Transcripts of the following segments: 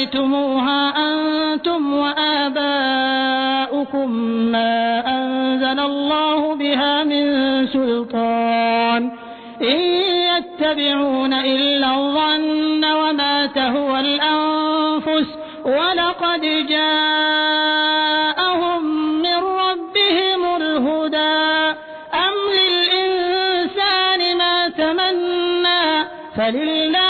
سميتموها أنتم وآباؤكم ما أنزل الله بها من سلطان؟ إن يتبعون إلا الظن وما تهوى الأنفس ولقد جاءهم من ربهم الهدى. أم للإنسان ما تمنى؟ فلله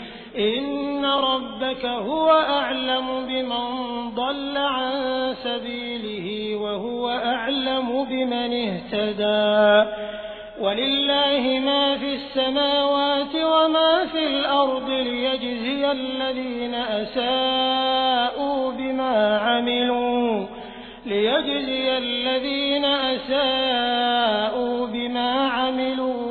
إن ربك هو أعلم بمن ضل عن سبيله وهو أعلم بمن اهتدى. ولله ما في السماوات وما في الأرض ليجزي الذين أساءوا بما عملوا. ليجزي الذين أساءوا بما عملوا.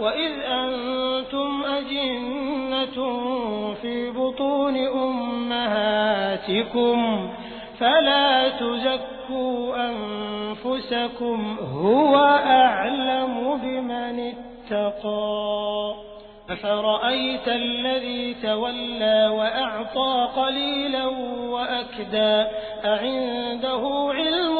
وإذ أنتم أجنة في بطون أمهاتكم فلا تزكوا أنفسكم هو أعلم بمن اتقى أفرأيت الذي تولى وأعطى قليلا وأكدى أعنده علم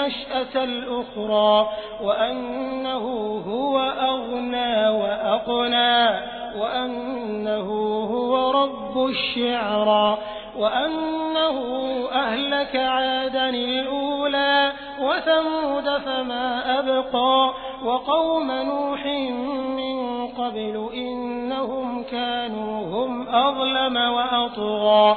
النشأة الأخرى وأنه هو أغنى وأقنى وأنه هو رب الشعرى وأنه أهلك عادا الأولى وثمود فما أبقى وقوم نوح من قبل إنهم كانوا هم أظلم وأطغى